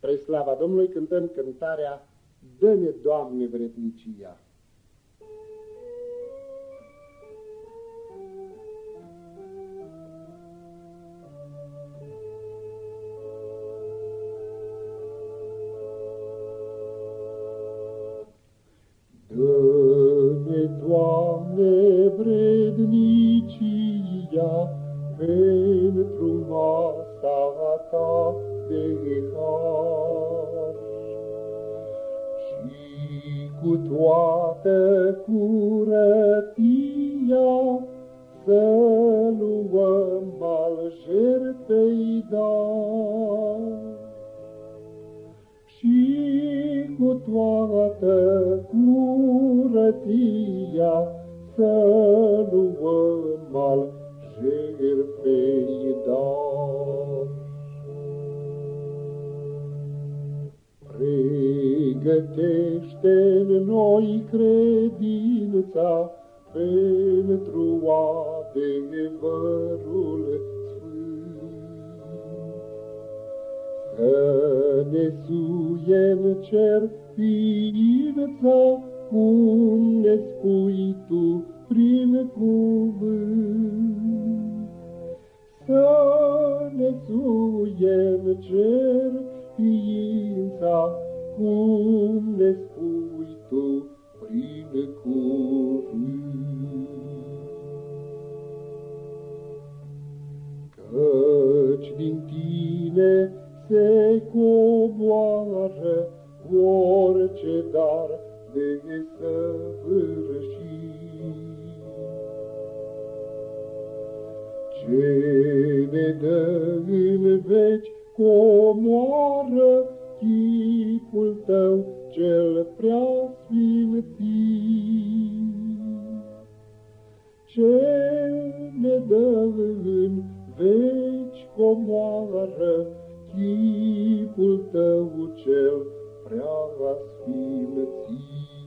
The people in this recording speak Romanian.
Spre slava Domnului cântăm cântarea Dă-ne, Doamne, vrednicia. Dă-ne, Doamne, vrednicia pentru masa cu toată curăția să luăm al jertfei dar. Și cu toată curăția să luăm al jertfei dar. Pregătește în noi credința pentru adevărul sfânt. Să ne suie în cer ființa, cum ne spui Tu prin cuvânt. Să cum ne spui Tu prin cuvânt. Căci din Tine se coboară orice dar de săvârșit. Ce ne dă în veci comoară chipul tău cel prea sfințit. Ce ne dă în veci comoară chipul tău cel prea sfințit.